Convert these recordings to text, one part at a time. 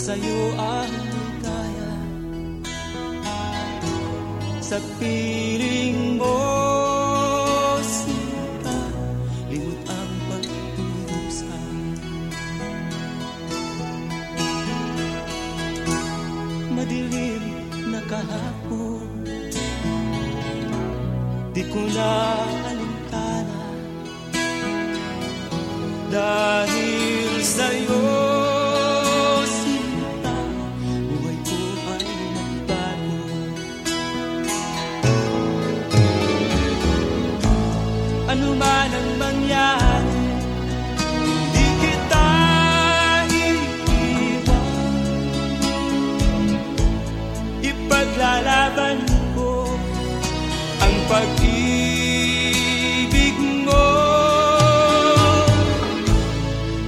Nasa'yo ang ligaya Sa piling mo Sita Limot ang pagdurusa Madilim na kahapon. Di ko na Ipaglalaban ko ang pag-ibig mo.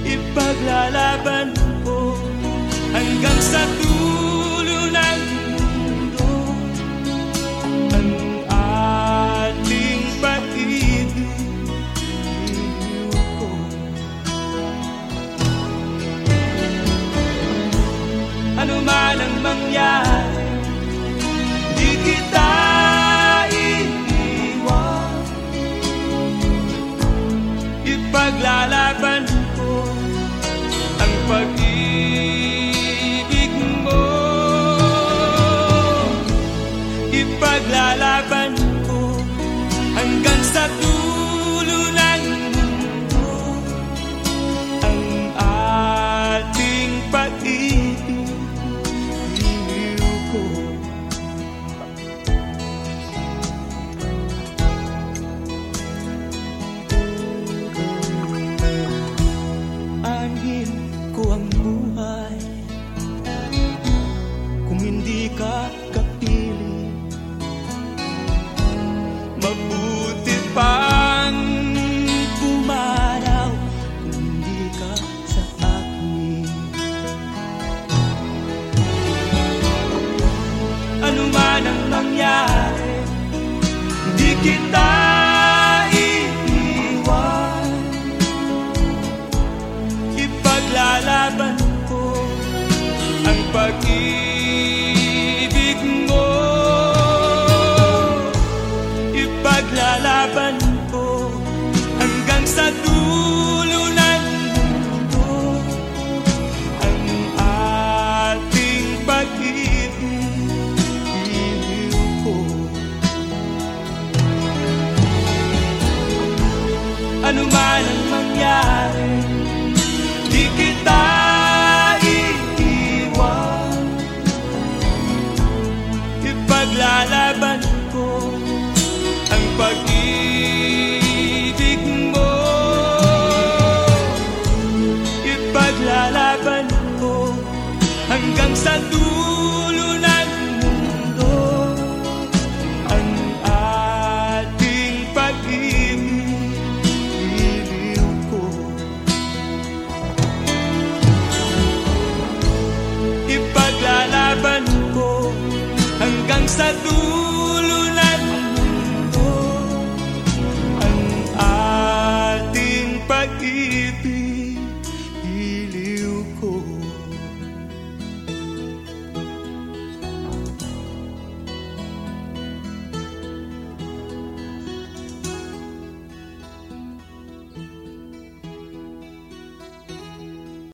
Ipaglalaban ko hanggang sa dulo ng mundo. Ang ating pag-ibig. Ko Ano man ang mangyari Ang Di kita Ipaglalaban ko. Ang pag-ibig Ipaglalaban ko hanggang sa dulo